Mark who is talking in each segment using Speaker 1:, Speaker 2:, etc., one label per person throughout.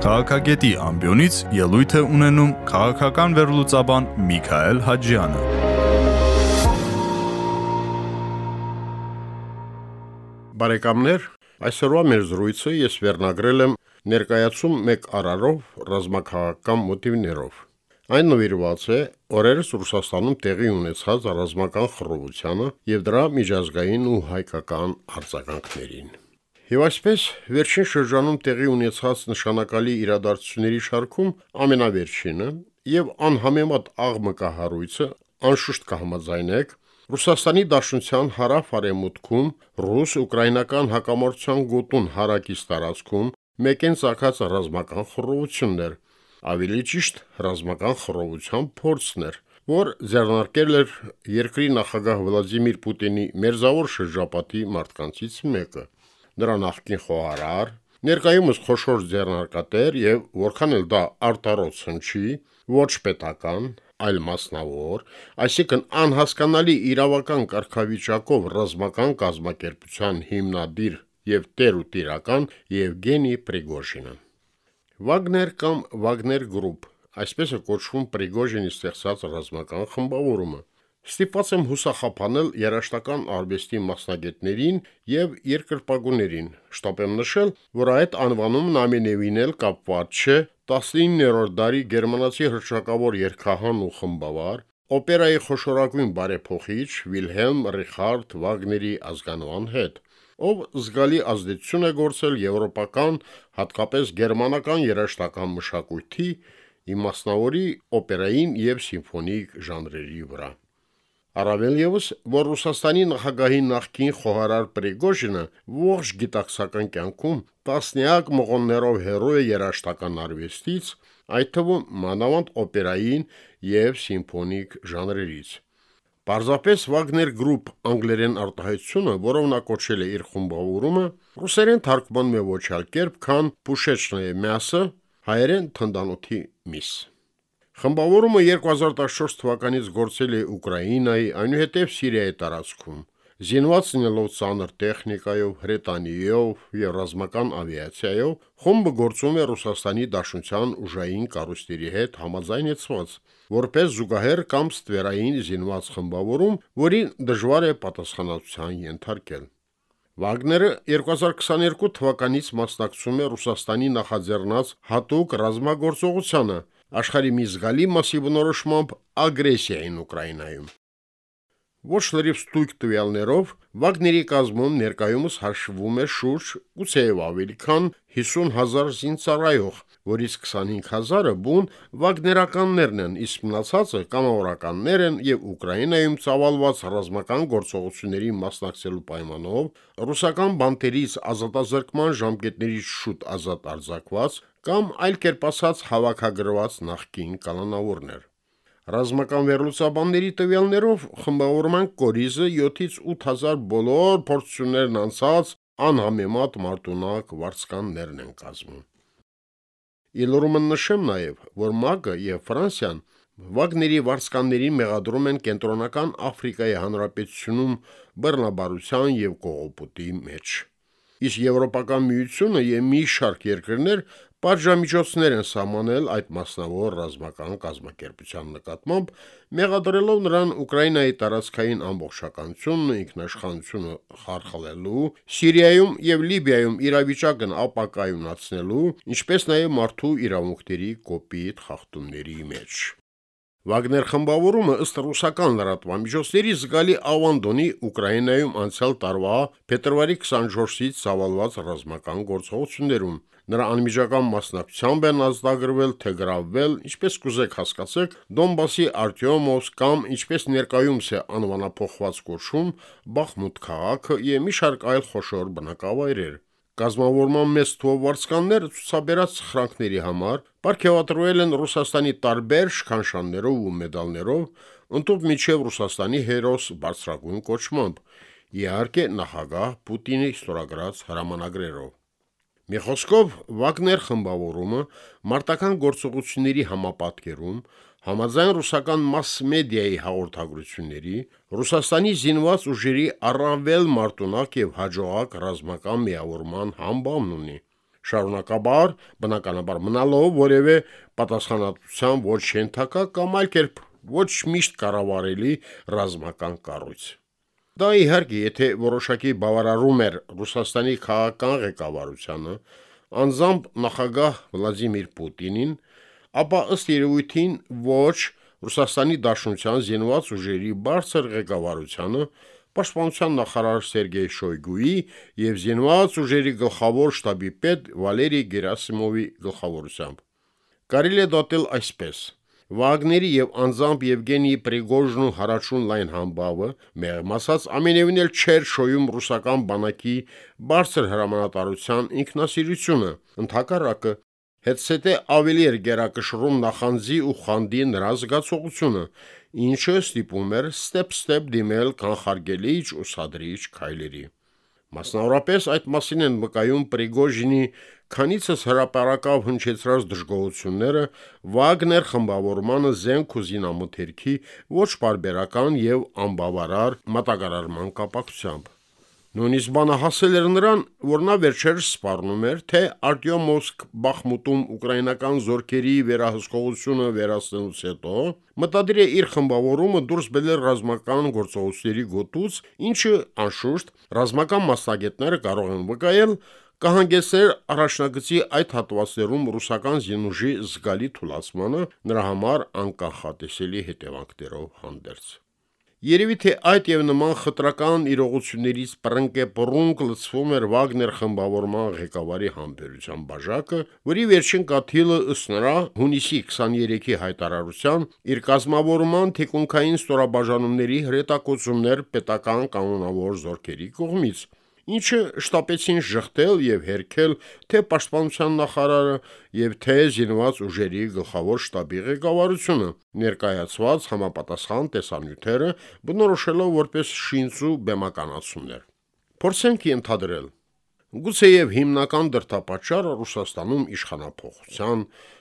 Speaker 1: Քաղաքագետի ամբիոնից ելույթ է ունենում քաղաքական վերլուծաբան Միքայել Հաջյանը։
Speaker 2: Բարեկամներ, այսօրվա մեր զրույցը ես վերնագրել եմ ներկայացում մեկ արարով ռազմաքաղաքական մոտիվներով։ Այն նվիրված է օրերս Ռուսաստանում տեղի ունեցած ռազմական խռովությանը եւ դրա միջազգային ու հայկական արձագանքներին։ Եվ այսպես վերջին շրջանում տեղի ունեցած նշանակալի իրադարձությունների շարքում ամենավերջինը եւ անհամեմատ աղմկահարույցը անշուշտ կհամաձայնեք Ռուսաստանի Դաշնության հարավ-արևմուտքում ռուս-ուկրաինական հակամարտության գոտուն հարակից տարածքում մեկեն ցակած ռազմական խռովություններ, ավելի ճիշտ ռազմական խռովության փորձն էր, որ ձեռնարկել էր երկրի նախագահ Վլադիմիր Պուտինի մերձավոր շրջապատի մարդկանցից մեկը։ Նրա նախկին խոհարար, ներկայումս խոշոր ձեռնարկատեր եւ որքան էլ դա արտարոց հնչի, ոչ պետական, այլ մասնավոր, այսինքն անհասկանալի իրավական կարգավիճակով ռազմական կազմակերպության հիմնադիր եւ տեր ու տիրական Եվգենի Պրիգոժինը։ Վագներ կամ Վագներ գրուպ, այսպես է կոչվում Պրիգոժինի ստեղծած ռազմական խմբավորումը, ստիպված եմ հուսախափանել երաշտական արվեստի մասնագետներին եւ երկրպագուներին։ Շտապ եմ նշել, որ այդ անվանումն ամենևին էլ կապված չէ 19-րդ դարի գերմանացի հռչակավոր երգահան ու խմբավար, օպերայի խոշորագույն բարեփոխիչ Վիլհելմ Ռիխարդ Վագների ազգանվան հետ ով զգալի ազդեցություն է գործել եվրոպական, հատկապես գերմանական երաժշտական մշակույթի, իմաստնավորի օպերային եւ սիմֆոնիկ ժանրերի վրա։ Առավել եւս, որ Ռուսաստանի նախագահի նախկին խոհարար Պրիգոժինը ողջ գիտակցական կյանքում տասնյակ մողոններով հերոյ է երաշտական արվեստից, այդ թվում մանավանդ օպերային եւ սիմֆոնիկ ժանրերից։ Պարզապես Wagner Group անգլերեն արտահայտությունը, որով նա կոչել է իր խմբավորումը, ռուսերեն թարգմանվում է ոչ այլ կերպ, քան Pushechnoye мясо, հայերեն թնդանոթի միս։ Խմբավորումը 2014 թվականից գործել է Ուկրաինայի, այնուհետև Սիրիայի տարածքում։ Զինված լինելով ցաներ տեխնիկայով, հրետանիով եւ ռազմական ավիացիայով, խումբը գործում է Ռուսաստանի Դաշնության ուժային կառույցների հետ համաձայնեցված, որպես զուգահեռ կամ ստվերային զինված խմբավորում, որին դժվար է պատասխանատվության ենթարկել։ Վագները 2022 թվականից մասնակցում է Ռուսաստանի նախաձեռնած հատուկ ռազմագործողությանը աշխարհի մի զգալի մասի բնորոշմամբ ագրեսիային Ուկրաինայում։ Ոչ լրիվ ստույգ տվյալներով Վագների կազմում ներկայումս հաշվում է շուրջ 8-ով ավելի քան 50 հազար զինծառայող, որից 25000-ը բուն վագներականներն են, իսկ մնացածը կամավորականներ են եւ Ուկրաինայում ծավալված ռազմական գործողությունների մասնակցելու պայմանով ռուսական բանտերից ազատազրկման ժամկետներից շուտ ազատ արձակված կամ այլ կերպ ասած հավաքագրված նախկին կանոնավորներ։ Ռազմական վերլուծաբանների տվյալներով խմբավորման կորիզը 7-ից 8000 բոլոր փորձություններն անցած անհամեմատ մարտունակ վարձկաններն են կազմում։ Իլորումը նշեմ նաև, որ ՄԱԿ-ը եւ Ֆրանսիան Վագների վարձկաններին մեղադրում են կենտրոնական Աֆրիկայի հանրապետությունում բռնաբարության եւ կողոպուտի մեջ։ Իսկ Եվրոպական միությունը եւ մի շարք երկրներ Պատժամիջոցներ են սահմանել այդ մասնավոր ռազմական կազմակերպության նկատմամբ, մեղադրելով նրան Ուկրաինայի տարածքային ամբողջականությունն ու ինքնաշխատությունը խարխլելու, Սիրիայում եւ Լիբիայում իրավիճակն ապակայունացնելու, ինչպես նաեւ մարդու իրավունքների կոպիտ խախտումների մեջ։ Վագներ խմբավորումը ըստ ռուսական լրատվամիջոցների զգալի ավանդոնի Ուկրաինայում անցյալ տարվա փետրվարի 24-ից ցավալված ռազմական գործողություններում Նրա անմիջական մասնակցությամբ են ազդագրվել, թե գրավվել, ինչպես կուզեք հասկացեք, Դոնբասի Արտյոմովս կամ ինչպես ներկայումս է անվանափոխված կոչում Բախմուտ քաղաքը եւ մի շարք այլ խոշոր բնակավայրեր։ Կազմավորման մեծ թվով վարձկաններ ցուցաբերած սխրանքների համար ապարգևատրվել են Ռուսաստանի տարբեր շքանշաններով ու մեդալներով, ընդཐུպ միջև Ռուսաստանի հերոս բարձրագույն կոչմամբ։ Իհարկե նախագահ Պուտինի ստորագրած հրամանագրերով։ Մի խոսքով Վագներ խմբավորումը մարտական գործողությունների համապատկերում համաձայն ռուսական մաս-մեդիայի հաղորդագրությունների Ռուսաստանի զինված ուժերի առավել մարտունակ եւ հաջողակ ռազմական միավորման համբավն ունի։ շարունակաբար բնականաբար մնալով որևէ պատասխանատվության ոչ ենթակա կամ այլ կերպ ոչ միշտ կառավարելի ռազմական կառույց։ Դա իհարկե, եթե որոշակի բավարարում էր Ռուսաստանի քաղաքական ղեկավարությանը, անձամբ նախագահ Վլադիմիր Պուտինին, ապա ըստ երևույթին ոչ Ռուսաստանի Դաշնության զինված ուժերի բարձր ղեկավարությանը, Պաշտպանության նախարար Սերգեյ Շոյգուի եւ զինված ուժերի գլխավոր շտաբի պետ Վալերի Գերասիմովի գլխավորությամբ։ Կարելի է դատել այսպես. Վագների եւ անձամբ Եվգենի Պրիգոժնու հարաճուն լայն համբավը մեղմ ասած ամենևին էլ չէր շոյում ռուսական բանակի բարձր հրամանատարության ինքնասիրությունը, ընդհակառակը հետսետե ավելի էր գերակշռում նախանձի ու խանդի նրա զգացողությունը, ինչը ստիպում էր ստեպ-ստեպ դիմել կանխարգելիչ ու սադրիչ քայլերի։ Մասնավորապես այդ մասին են վկայում Պրիգոժինի քանիցս հրաապարակավ հնչեցրած դժգոհությունները Վագներ խմբավորմանը զենք ու զինամթերքի ոչ բարբերական եւ անբավարար մատակարարման կապակցությամբ։ Նույնիսկ բանը հասել էր նրան, որ նա վերջերս սպառնում էր, թե Արտյոմովսկ Բախմուտում ուկրաինական զորքերի վերահսկողությունը վերացնելուց հետո մտադիր է իր խմբավորումը դուրս բերել ռազմական գործողությունների գոտուց, ինչը անշուշտ ռազմական մասնագետները կարող են վկայել կհանգեցներ առաջնագծի այդ հատվածներում ռուսական զինուժի զգալի թուլացմանը նրա համար անկախատեսելի հետևանքներով հանդերձ։ Երևի թե այդ եւ նման խտրական իրողություններից պրնկեպռունկ լցվում էր Վագներ խմբավորման ղեկավարի համբերության բաժակը, որի վերջին կաթիլը ըստ նրա հունիսի 23-ի հայտարարության իր կազմավորման թեկունքային ստորաբաժանումների հրետակոծումներ պետական կանոնավոր զորքերի կողմից, ինչը շտապեցին շղթել եւ հերքել թե պաշտպանության նախարարը եւ թե զինված ուժերի գլխավոր շտաբի ղեկավարությունը, ներկայացված համապատասխան տեսանյութերը բնորոշելով որպես շինծու բեմականացումներ։ Փորձենք ենթադրել Գուցեև հիմնական դրդապատճառը Ռուսաստանում իշխանապողության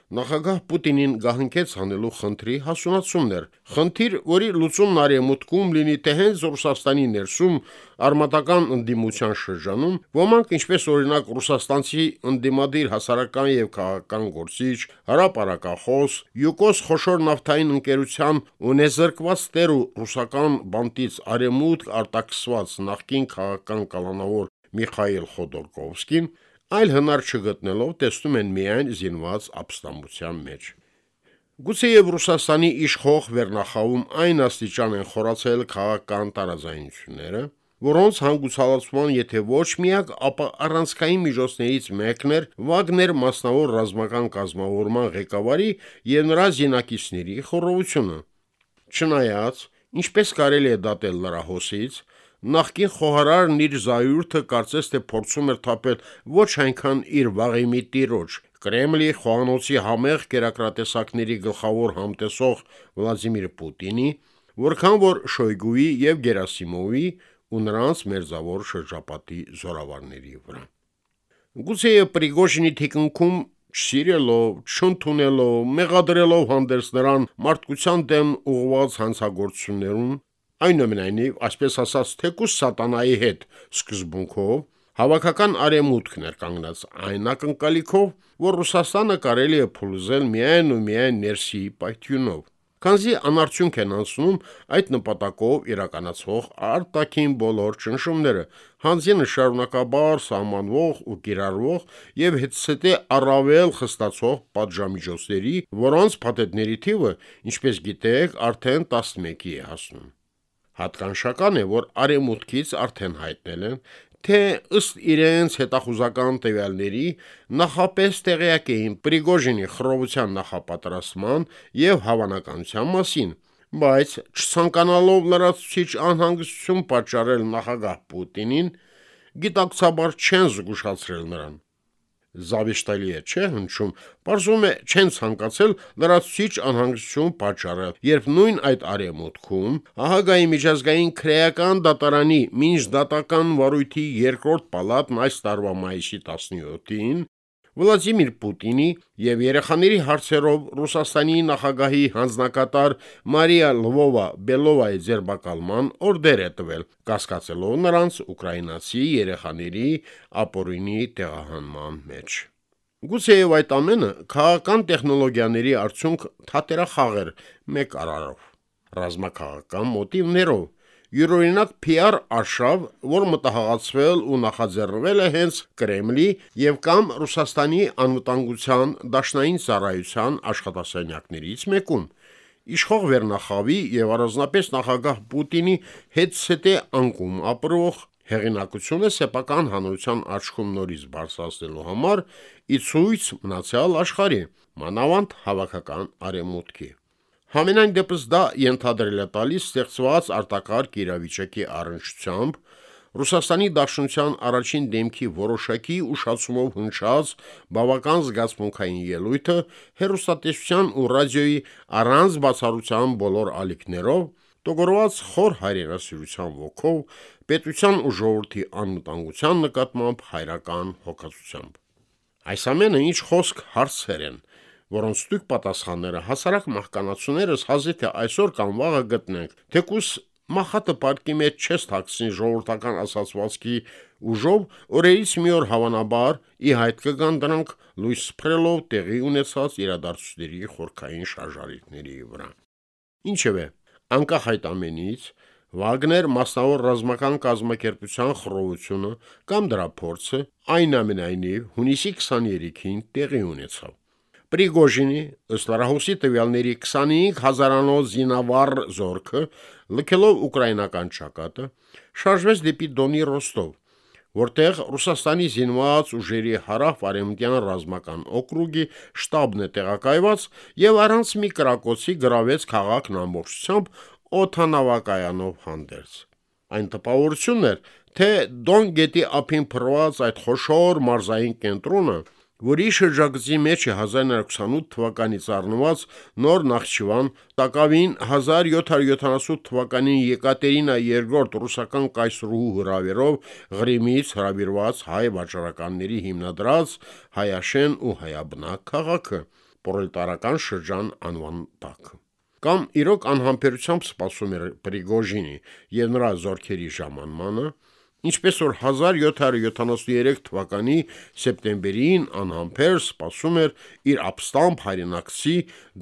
Speaker 2: նախագահ Պուտինին գահնքեց հանելու խնդրի հասունացումն էր։ Խնդիր, որի լուծումն արեմուտքում լինի թե հենց Ռուսաստանի ներսում արմատական ընդդիմության շրջանում, ոմանք ինչպես օրինակ ռուսաստանցի ընդդիմադիր հասարակական եւ քաղաքական գործիչ, հրապարակախոս, Յուկոս խոշոր նավթային ընկերության ունեզրկված տեր ու ռուսական բանտից արեմուտք արտաքսված նախկին քաղաքական կալանավոր Միխայել Խոդորկովսկին այլ հնար չգտնելով տեսնում են միայն զինված ապստամբության մեջ։ Գուցեև Ռուսաստանի իշխող վերնախավում այն աստիճան են խորացել քաղաքական տարաձայնությունները, որոնց հանգուցալացման եթե ոչ միակ, ապա առանցքային միջոցներից մեկն էր Վագներ մասնավոր ռազմական կազմավորման ղեկավարի եւ նրա զինակիցների խորովությունը։ Չնայած, ինչպես կարելի է դատել լրահոսից, Նախկին խոհարարն իր զայուրթը կարծես թե փորձում էր թափել ոչ այնքան իր վաղեմի տիրոջ. Կրեմլի խոհանոցի համեղ կերակրատեսակների գլխավոր համտեսող Վլադիմիր Պուտինի, որքան որ Շոյգուի եւ Գերասիմովի ու նրանց մերձավոր շրջապատի զորավարների վրա։ Գուցե Պրիգոժինի թիկունքում չսիրելով, չընդունելով, մեղադրելով հանդերձ նրան մարդկության դեմ ուղղված հանցագործություններում Այնուամենայնիվ, այսպես ասած, թեկուս սատանայի հետ սկզբունքով հավաքական արեմուտքն էր կանգնած այն ակնկալիքով, որ Ռուսաստանը կարելի է փլուզել միայն ու միայն ներսի պայթյունով։ Քանզի անարդյունք են անցնում այդ նպատակով իրականացվող արտաքին բոլոր ճնշումները, հանձինը շարունակաբար սահմանվող ու կիրառվող եւ հետսետե առավել խստացող պատժամիջոցների, որոնց փաթեթների թիվը, ինչպես գիտեք, արդեն 11-ի է հասնում։ Հատկանշական է, որ արեմուտքից արդեն հայտնել են, թե ըստ իրենց հետախուզական տվյալների նախապես տեղյակ էին Պրիգոժինի խռովության նախապատրաստման եւ հավանականության մասին, բայց չցանկանալով լրացուցիչ անհանգստություն պատճառել նախագահ Պուտինին, գիտակցաբար չեն զգուշացրել նրան զավեշտալի է, չէ՞ հնչում։ Պարզվում է, չեն ցանկացել լրացուցիչ անհանգստություն պատճառել, երբ նույն այդ արեմուտքում ահագայի միջազգային քրեական դատարանի միջդատական վարույթի երկրորդ պալատն այս տարվա մայիսի 17-ին Վլադիմիր Պուտինի եւ երեխաների հարցերով Ռուսաստանի նախագահի հանձնակատար Մարիա Լվովա Բելովայի ձերբակալման օրդեր է տվել, կասկածելով նրանց ուկրաինացի երեխաների ապօրինի տեղահանման մեջ։ Գուցեև այդ ամենը քաղաքական տեխնոլոգիաների արդյունք թատերախաղեր մեկ արարով, ռազմաքաղաքական մոտիվներով, յուրօրինակ PR արշավ, որ մտահղացվել ու նախաձեռնվել է հենց Կրեմլի եւ կամ Ռուսաստանի անվտանգության դաշնային ծառայության աշխատասենյակներից մեկում, իշխող վերնախավի եւ առանձնապես նախագահ Պուտինի հետ-սետե անկում ապրող հեղինակությունը սեփական հանրության աչքում նորից բարձրացնելու համար ի ցույց մնացյալ աշխարհի, մանավանդ հավաքական արեմուտքի։ Համենայն դեպս դա ենթադրել է տալիս ստեղծված արտակարգ իրավիճակի առնչությամբ Ռուսաստանի Դաշնության առաջին դեմքի որոշակի ուշացումով հնչած բավական զգացմունքային ելույթը հերոստատեսության ու ռադիոյի առանց բացառության բոլոր ալիքներով տողորված խոր հայրենասիրության ոգով պետության ու ժողովրդի անվտանգության նկատմամբ հայրական հոգացությամբ։ Այս ամենը ինչ խոսք հարցեր են, որոնց ստույգ պատասխանները հասարակ մահկանացուներս հազիվ թե այսօր կամ վաղը գտնենք, թեկուս մախատը պարկի մեջ չես թաքցնի ժողովրդական ասացվածքի ուժով, օրերից մի օր հավանաբար ի հայտ կգան դրանք լույս սփռելով տեղի ունեցած իրադարձությունների խորքային շարժարիքների վրա։ Ինչևէ, անկախ այդ ամենից, Վագներ մասնավոր ռազմական կազմակերպության խռովությունը կամ դրա փորձը այնուամենայնիվ հունիսի 23-ին տեղի ունեցավ։ Պրիգոժինի ըստ Ռահուսի տվյալների 25 հազարանոց զինավառ զորքը լքելով ուկրաինական ճակատը շարժվեց դեպի Դոնի Ռոստով, որտեղ Ռուսաստանի զինված ուժերի հարավ-արևմտյան ռազմական օկրուգի շտաբն է տեղակայված եւ առանց մի կրակոցի գրավեց քաղաքն ամբողջությամբ օթանավակայանով հանդերձ։ Այն տպավորությունն էր, թե Դոն գետի ափին փռված այդ խոշոր մարզային կենտրոնը որի շրջագծի մեջ է 1928 թվականից առնված նոր Նախճիվան, տակավին 1778 թվականին Եկատերինա II ռուսական կայսրուհու հրավերով Ղրիմից հրավիրված հայ վաճառականների հիմնադրած Հայաշեն ու Հայաբնակ քաղաքը, պրոլետարական շրջան անվան տակ կամ իրոք անհամբերությամբ սպասում էր Պրիգոժինի եւ նրա զորքերի ժամանմանը, Ինչպես որ 1773 թվականի սեպտեմբերին անհամբեր սպասում էր իր ապստամբ հայրենակցի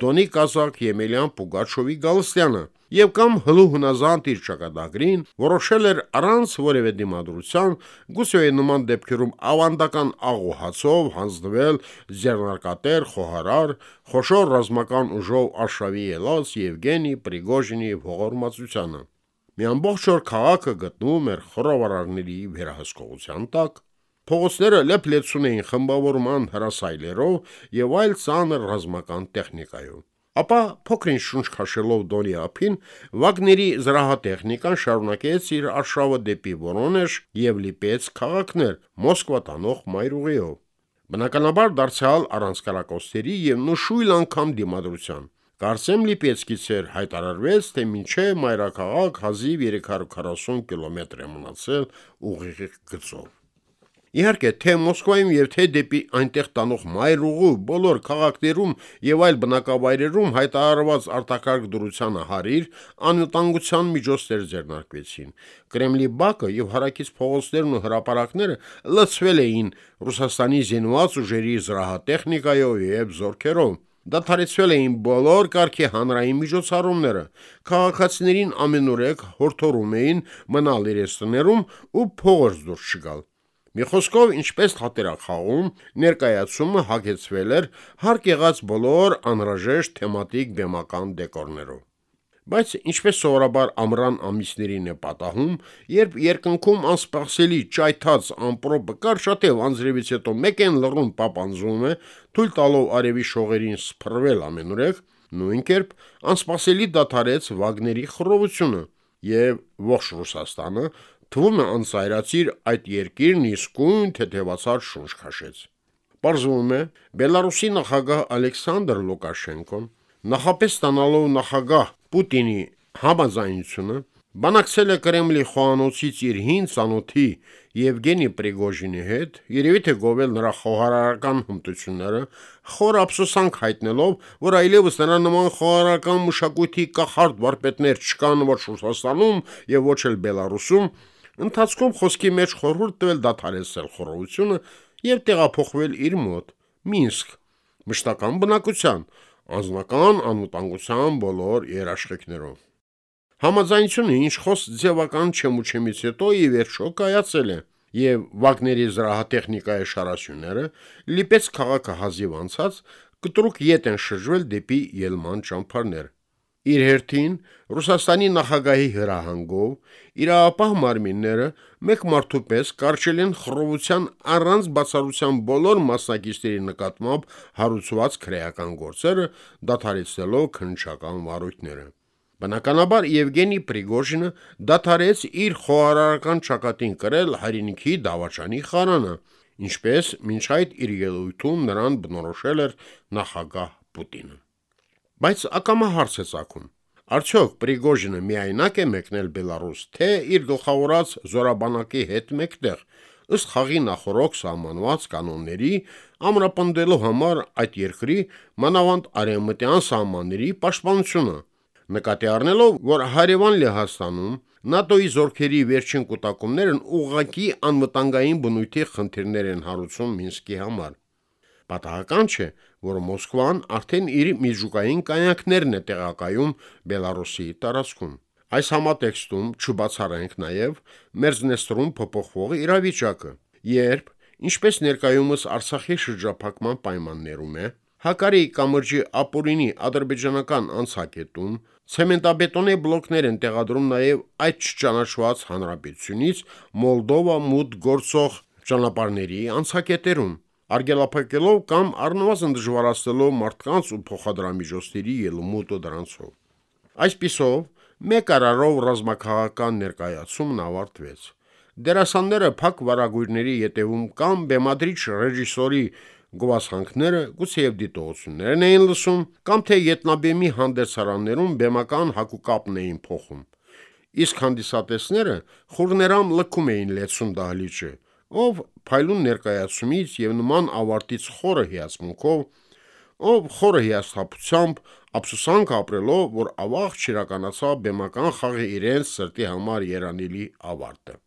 Speaker 2: Դոնի Կազակ Եմելյան Պուգաչովի Գալստյանը, եւ կամ հլու հնազանդ իր ճակատագրին որոշել էր առանց որևէ դիմադրության գուցե նման դեպքերում ավանդական աղոհացով հանձնվել ձեռնարկատեր խոհարար խոշոր ռազմական ուժով արշավի ելած Եվգենի Պրիգոժինի ողորմածությանը Մի ամբողջ օր քաղաքը գտնվում էր խորավարարների վերահսկողության տակ, փողոցները լեփլեցուն էին խմբավորման հրասայլերով եւ այլ ցաներ ռազմական տեխնիկայով։ Ապա փոքրին շունչ քաշելով Դոնի ափին, Վագների զրահատեխնիկան շարունակեց իր արշավը դեպի Վորոնեժ եւ լիպեց քաղաքներ Մոսկվա տանող մայրուղիով։ Բնականաբար դարձյալ առանց կարակոստերի եւ նշույլ անգամ դիմադրության։ Կարծեմ Լիպեցկից էր հայտարարվեց, թե մինչև մայրաքաղաք հազիվ 340 կիլոմետր է մնացել ուղիղ գծով։ Իհարկե, թե Մոսկվայում եւ թե դեպի այնտեղ տանող մայրուղու բոլոր քաղաքներում եւ այլ բնակավայրերում հայտարարված արտակարգ դրությանը հարիր անվտանգության միջոցներ ձեռնարկվեցին։ Կրեմլի բակը եւ հարակից փողոցներն ու հրապարակները լցվել էին Ռուսաստանի զինված ուժերի զրահատեխնիկայով եւ զորքերով դադարեցվել էին բոլոր կարգի հանրային միջոցառումները, քաղաքացիներին ամենուրեք հորդորում էին մնալ իրենց տներում ու փողոց դուրս չգալ։ Մի խոսքով, ինչպես թատերախաղում, ներկայացումը հագեցվել էր հարկ եղած բոլոր անհրաժեշտ թեմատիկ բեմական դեկորներով։ Բայց ինչպես սովորաբար ամռան ամիսներին է պատահում, երբ երկնքում անսպասելի ճայթած ամպրոպը կարճատև անձրևից հետո մեկ են լռում պապանձում է, թույլ տալով արևի շողերին սփռվել ամենուրեք, նույն կերպ անսպասելի դադարեց Վագների խռովությունը, եւ ողջ Ռուսաստանը թվում է անցայրացիր այդ երկիրն իսկույն թեթևացած շունչ քաշեց։ Պարզվում է, Բելարուսի նախագահ Ալեքսանդր Լուկաշենկոն նախապես ստանալով նախագահ Պուտինի համաձայնությունը բանակցել է Կրեմլի խոհանոցից իր հին ցանոթի Եվգենի Պրիգոժինի հետ, երևի թե գովել նրա խոհարարական հմտությունները, խոր ափսոսանք հայտնելով, որ այլևս նրա նման խոհարարական մշակույթի կախարդ վարպետներ չկան ոչ Ռուսաստանում եւ ոչ էլ Բելարուսում, ընթացքում խոսքի մեջ խորհուրդ տվել դադարեցնել խորհրդությունը եւ տեղափոխվել իր մոտ Մինսկ, մշտական բնակության, անձնական անվտանգության բոլոր երաշխիքներով։ Համաձայնությունը ինչ խոս ձևական չեմուչեմից հետո ի վերջո կայացել է, եւ Վագների զրահատեխնիկայի շարասյունները լիպեց քաղաքը հազիվ անցած կտրուկ ետ են շրջվել դեպի ելման ճամփարներ։ Իր հերթին Ռուսաստանի նախագահի հրահանգով իրապահ մարմինները մեկ մարդու պես կարճել են խռովության առանց բացառության բոլոր մասնակիցների նկատմամբ հարուցված քրեական գործերը, դադարեցնելով քննչական վարույթները։ Բնականաբար Եվգենի Պրիգոժինը դադարեց իր խոհարարական ճակատին կրել հայրենիքի դավաճանի խարանը, ինչպես մինչ այդ իր ելույթում նրան բնորոշել էր նախագահ Պուտինը։ Բայց ակամա հարց է ցակում. Արդյոք Պրիգոժինը միայնակ է մեկնել Բելարուս, թե իր գլխավորած զորաբանակի հետ մեկտեղ, ըստ խաղի նախորոք սահմանված կանոնների, ամրապնդելու համար այդ երկրի մանավանդ արևմտյան սահմանների պաշտպանությունը, նկատի առնելով, որ հարևան Լեհաստանում ՆԱՏՕ-ի զորքերի վերջին կൂട്ടակումներն ուղղակի անվտանգային բնույթի խնդիրներ են հարուցում Մինսկի համար։ Պատահական չէ, որ Մոսկվան արդեն իր միջուկային կայանքներն է տեղակայում Բելարուսի տարածքում։ Այս համատեքստում չբացառենք նաև Մերձնեստրում փոփոխվող իրավիճակը, երբ, ինչպես ներկայումս Արցախի շրջափակման պայմաններում է, Հակարի կամրջի ապօրինի ադրբեջանական անցակետում ցեմենտաբետոնե բլոկներ են տեղադրում նաև այդ չճանաչված հանրապետությունից Մոլդովա մուտ գործող ճանապարհների անցակետերում արգելափակելով կամ առնվազն դժվարացնելով մարդկանց ու փոխադրամիջոցների ելումուտը դրանցով։ Այսպիսով, մեկ արարով ռազմաքաղաքական ներկայացումն ավարտվեց։ Դերասանները փակ վարագույրների յետևում կամ բեմադրիչ ռեժիսորի գովասանքները գուցեև դիտողություններն էին լսում, կամ թե ետնաբեմի հանդերձարաններում բեմական հակուկապն էին փոխում։ Իսկ հանդիսատեսները խուրներամ լքում էին լեցուն դահլիճը, ով փայլուն ներկայացումից եւ նման ավարտից խորը հիացմունքով, ով խորը հիասթափությամբ ափսոսանք ապրելով, որ ավաղ չիրականացավ բեմական խաղի իրենց սրտի համար երանելի ավարտը։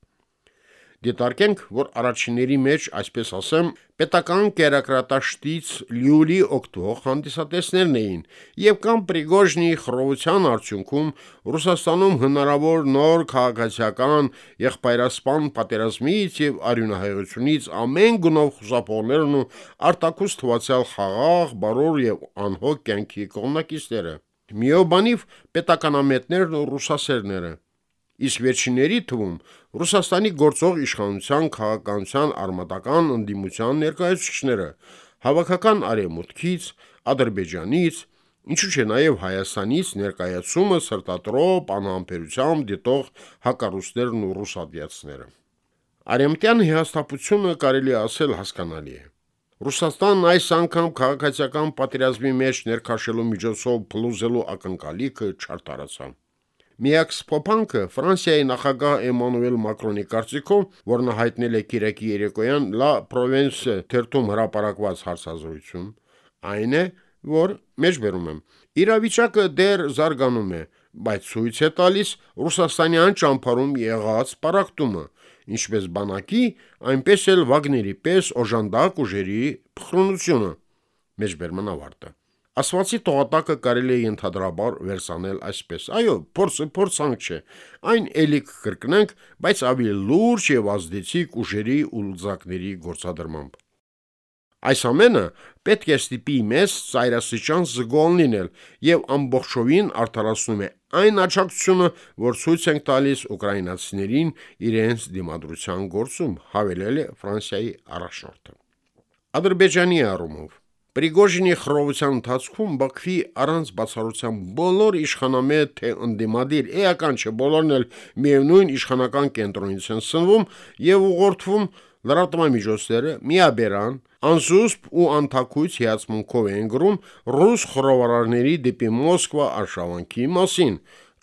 Speaker 2: Դիտարկենք, որ առաջինների մեջ, այսպես ասեմ, պետական կերակրատաշտից լիոլի օկտող հանդիսատեսներն էին, եւ կամ Պրիգոժնի խռովության արդյունքում Ռուսաստանում հնարավոր նոր քաղաքացիական եղբայրասպան պատերազմից եւ արյունահեղությունից ամեն գնով խուսափողներն ու արտակուս թվացial խաղաղ, բարոր եւ անհոգ կյանքի կողմնակիցները։ Միոբանիվ պետականամետներն ու ռուսասերները իսկ վերջինների թվում Ռուսաստանի գործող իշխանության քաղաքականության արմատական ընդդիմության ներկայացուցիչները հավաքական արևմուտքից, Ադրբեջանից, ինչու՞ չէ նաև Հայաստանից ներկայացումը սրտատրոպ անհամբերությամբ դիտող հակառուսներն ու ռուսադիացները։ Արեմտյան հիասթափությունը կարելի ասել հասկանալի է։ Ռուսաստանն այս անգամ քաղաքացիական պատերազմի մեջ ներքաշելու միջոցով փլուզելու ակնկալիքը չարտարացավ։ Միակ սփոփանքը Ֆրանսիայի նախագահ Էմանուել Մակրոնի կարծիքով, որն հայտնել է Կիրակի երեկոյան La Provence թերթում հրապարակված հարցազրույցում, այն է, որ մեջբերում եմ. Իրավիճակը դեռ զարգանում է, բայց ցույց է տալիս Ռուսաստանյան ճամփարում եղած պարակտումը, ինչպես բանակի, այնպես էլ Վագների պես օժանդակ ուժերի փխրունությունը։ Մեջբերման ավարտը։ Ասվածի տողատակը կարելի է ընդհանրաբար վերսանել այսպես. Այո, փորձը փորձանք չէ։ Այն էլի կկրկնենք, բայց ավելի լուրջ եւ ազդեցիկ ուժերի ու լուծակների գործադրմամբ։ Այս ամենը պետք է ստիպի մեզ ծայրասիճան զգոն լինել եւ ամբողջովին արդարացնում է այն աճակցությունը, որ ցույց ենք տալիս ուկրաինացիներին իրենց դիմադրության գործում, հավելել է Ֆրանսիայի առաջնորդը։ Ադրբեջանի առումով Պրիգոժինի խռովության ընթացքում Բաքվի առանց բացառության բոլոր իշխանամետ թե ընդդիմադիր էական չէ բոլորն էլ միևնույն իշխանական կենտրոնից են սնվում եւ ուղղորդվում լրատվամիջոցները միաբերան անզուսպ ու անթակույց հիացմունքով են գրում ռուս խռովարարների դեպի Մոսկվա արշավանքի մասին,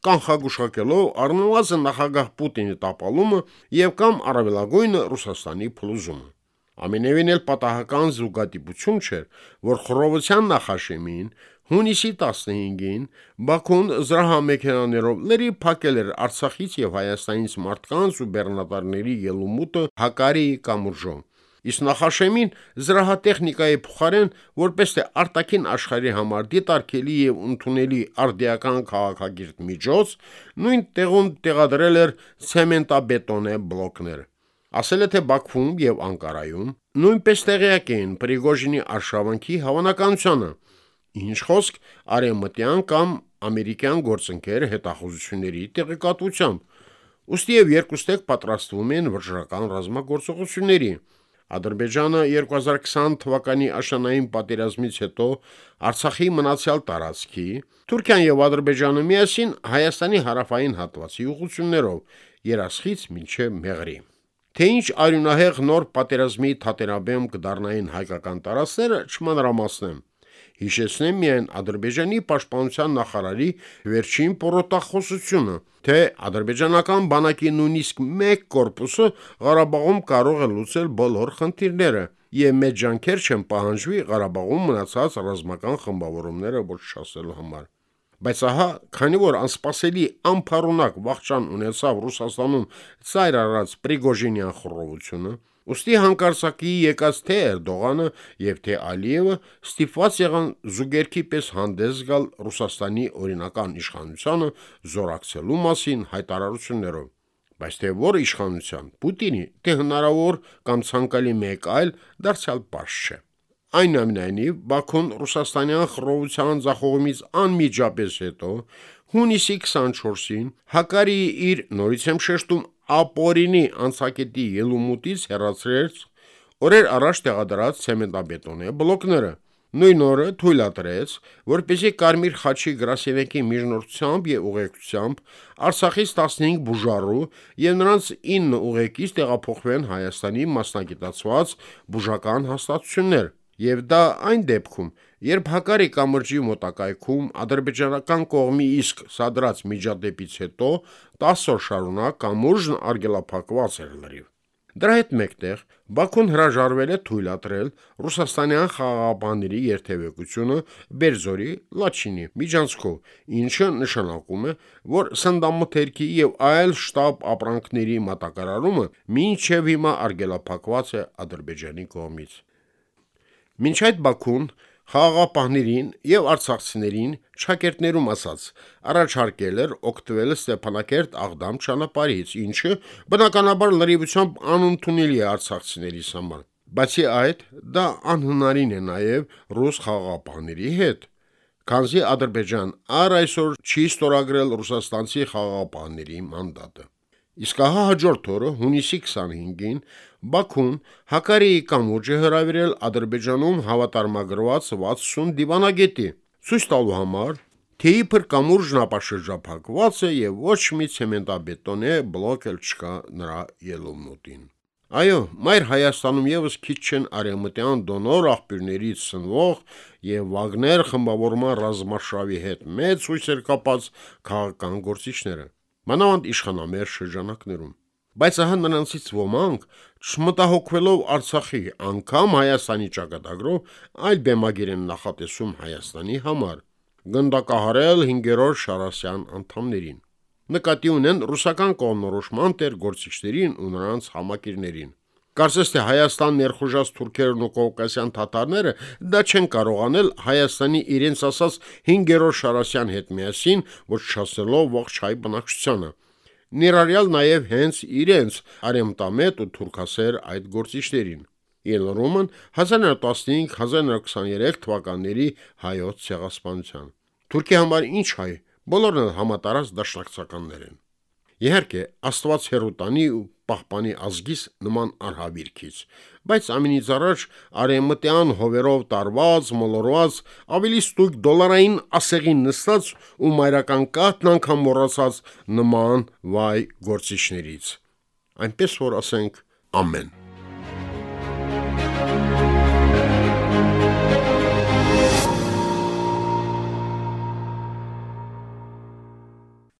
Speaker 2: կանխագուշակելով առնվազն նախագահ Պուտինի տապալումը եւ կամ առավելագույնը Ռուսաստանի փլուզումը։ Ամենևին էլ պատահական զուգադիպություն չէր, որ խռովության նախաշեմին հունիսի 15-ին Բաքուն զրահամեքենաներով լրի փակել էր Արցախից եւ Հայաստանից մարդկանց ու բեռնատարների ելումուտը Հակարի կամուրջով։ Իսկ նախաշեմին զրահատեխնիկայի փոխարեն որպես թե արտաքին աշխարհի համար դիտարկելի եւ ընդունելի արդիական քաղաքագիրտ միջոց, նույն տեղում տեղադրել էր ցեմենտաբետոնե բլոկներ։ Ասել է թե Բաքվում եւ Անկարայում նույնպես տեղյակ էին Պրիգոժինի արշավանքի հավանականությանը, ինչ խոսք արեմտյան կամ ամերիկյան գործընկեր հետախուզությունների տեղեկատվությամբ։ Ոստի եւ երկուստեք պատրաստվում են վճռական ռազմագործողությունների։ Ադրբեջանը 2020 թվականի աշնանային պատերազմից հետո Արցախի մնացյալ տարածքի, Թուրքիան եւ Ադրբեջանը միասին Հայաստանի հարավային հատվածի ուղություններով երասխից մինչև Մեղրի։ Թե ինչ արյունահեղ նոր պատերազմի թատերաբեմ կդառնային հայկական տարածքները չմանրամասնեմ։ Հիշեցնեմ միայն Ադրբեջանի պաշտպանության նախարարի վերջին պորոտախոսությունը, թե ադրբեջանական բանակի նույնիսկ մեկ կորպուսը Ղարաբաղում կարող է լուծել բոլոր խնդիրները եւ մեծ ջանքեր չեն պահանջվի Ղարաբաղում մնացած ռազմական խմբավորումները ոչնչացնելու համար։ Բայց ահա, քանի որ անսպասելի անփառունակ վախճան ունեցավ Ռուսաստանում ծայր առած Պրիգոժինյան խռովությունը, Ոստի հանկարծակի եկած թե Էրդողանը եւ թե Ալիևը ստիպված եղան զուգերքի պես հանդես գալ Ռուսաստանի օրինական իշխանությանը զորակցելու մասին հայտարարություններով։ Բայց թե որ իշխանության Պուտինի, թե հնարավոր կամ ցանկալի մեկ այլ դարձյալ པաշ չէ։ Այնուամենայնիվ Բաքուն Ռուսաստանյան խռովության ձախողումից անմիջապես հետո հունիսի 24-ին Հակարի իր նորից եմ շեշտում ապորինի անցակետի ելումուտից հեռացրեց օրեր առաջ տեղադրած ցեմենտաբետոնե բլոկները։ Նույն օրը թույլատրեց, որպեսզի Կարմիր խաչի գրասենյակի միջնորդությամբ եւ ուղեկցությամբ Արցախից 15 բուժառու եւ նրանց 9 ուղեկից տեղափոխվեն Հայաստանի մասնագիտացված բուժական հաստատություններ։ Եվ դա այն դեպքում, երբ Հակարի կամրջի մոտակայքում ադրբեջանական կողմի իսկ սադրած միջադեպից հետո 10 օր շարունակ կամուրջն արգելափակված էր լրիվ։ Դրա հետ մեկտեղ Բաքուն հրաժարվել է թույլատրել ռուսաստանյան խաղաղապահների երթևեկությունը Բերձորի Լաչինի միջանցքով, ինչը նշանակում է, որ սնդամթերքի եւ այլ շտաբ ապրանքների մատակարարումը մինչև հիմա արգելափակված է Ադրբեջանի կողմից։ Մինչ այդ Բաքուն խաղաղապահներին եւ արցախցիներին ճակերտներում ասած առաջարկել էր օգտվել Ստեփանակերտ Աղդամ ճանապարհից, ինչը բնականաբար լրիվությամբ անընդունելի է արցախցիների համար։ Բացի այդ, դա անհնարին է նաև ռուս խաղաղապահների հետ, քանզի Ադրբեջան առ այսօր չի ստորագրել ռուսաստանցի խաղաղապահների մանդատը։ Իսկ ահա հաջորդ օրը հունիսի 25-ին Բաքուն Հակարիի կամուրջը հրավիրել Ադրբեջանում հավատարմագրված 60 դիվանագետի, ցույց տալու համար, թե իբր կամուրջն ապաշրջափակված է եւ ոչ մի ցեմենտաբետոնե բլոկ էլ չկա նրա ելումնուտին։ Այո, մայր Հայաստանում եւս քիչ չեն արեմտյան դոնոր աղբյուրներից սնվող եւ Վագներ խմբավորման ռազմաշավի հետ մեծ հույսեր կապած քաղաքական գործիչները։ Մանավանդ իշխանամեր շրջանակներում բայց ահա նրանցից ոմանք չմտահոգվելով Արցախի անգամ Հայաստանի ճակատագրով այլ բեմագիր են նախատեսում Հայաստանի համար գնդակահարել 5-րդ Շարասյան անդամներին նկատի ունեն ռուսական կողմնորոշման տեր գործիչներին ու նրանց համակիրներին Կարծես թե Հայաստան ներխուժած թուրքերն ու կովկասյան թաթարները դա չեն կարողանել Հայաստանի իրենց ասած 5-րդ Շարասյան հետ միասին ոչ չասելով ողջ հայ բնակչությանը ներառյալ նաև հենց իրենց արեմտամետ ու թուրքասեր այդ գործիչներին։ Ելրոմն 1915-1923 թվականների հայոց ցեղասպանության։ Թուրքի համար ինչ հայ, բոլորն համատարած դաշնակցականներ են։ Իհարկե, Աստված հերոտանի ու պահպանի ազգիս նման արհավիրքից, բայց ամենից առաջ արեմտյան հովերով տարված, մոլորված, ավելի ստույգ դոլարային ասեղին նստած ու մայրական կաթն անգամ մոռացած նման վայ գործիչներից։ Այնպես որ ասենք ամեն։